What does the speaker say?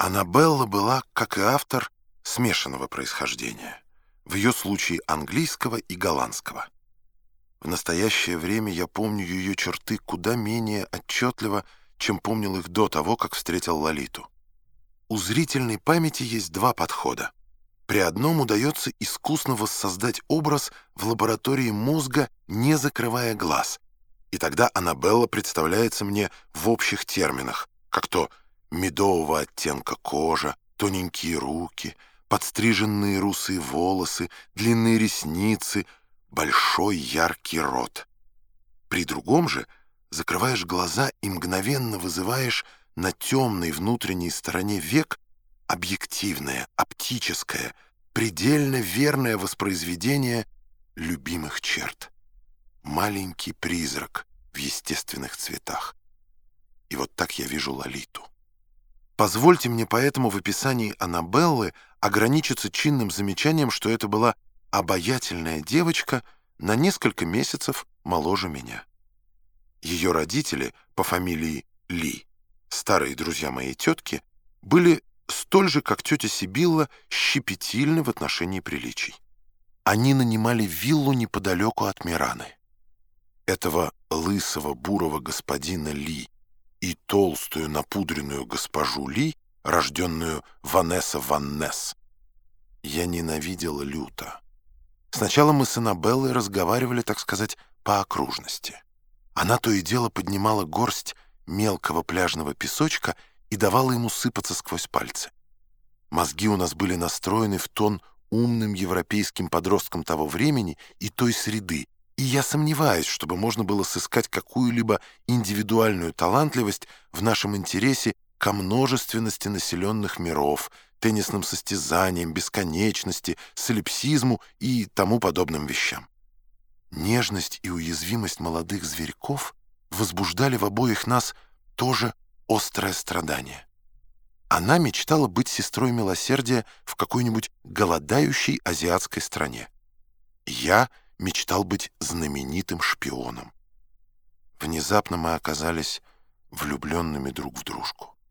Аннабелла была, как и автор, смешанного происхождения, в ее случае английского и голландского. В настоящее время я помню ее черты куда менее отчетливо, чем помнил их до того, как встретил Лолиту. У зрительной памяти есть два подхода. При одном удается искусно воссоздать образ в лаборатории мозга, не закрывая глаз. И тогда Аннабелла представляется мне в общих терминах, как то медового оттенка кожа, тоненькие руки, подстриженные русые волосы, длинные ресницы, большой яркий рот. При другом же закрываешь глаза и мгновенно вызываешь на темной внутренней стороне век объективное, оптическое, предельно верное воспроизведение любимых черт. Маленький призрак в естественных цветах. И вот так я вижу Лолиту. Позвольте мне поэтому в описании Аннабеллы ограничиться чинным замечанием, что это была обаятельная девочка на несколько месяцев моложе меня. Ее родители по фамилии Ли, старые друзья моей тетки, были столь же, как тетя Сибилла, щепетильны в отношении приличий. Они нанимали виллу неподалеку от Мираны. Этого лысого бурого господина Ли и толстую напудренную госпожу Ли, рожденную Ванесса Ваннес, я ненавидела люто. Сначала мы с Аннабеллой разговаривали, так сказать, по окружности. Она то и дело поднимала горсть мелкого пляжного песочка и давала ему сыпаться сквозь пальцы. Мозги у нас были настроены в тон умным европейским подросткам того времени и той среды, и я сомневаюсь, чтобы можно было сыскать какую-либо индивидуальную талантливость в нашем интересе ко множественности населенных миров, теннисным состязаниям, бесконечности, солипсизму и тому подобным вещам. Нежность и уязвимость молодых зверьков возбуждали в обоих нас тоже острое страдание. Она мечтала быть сестрой милосердия в какой-нибудь голодающей азиатской стране. Я мечтал быть знаменитым шпионом. Внезапно мы оказались влюбленными друг в дружку.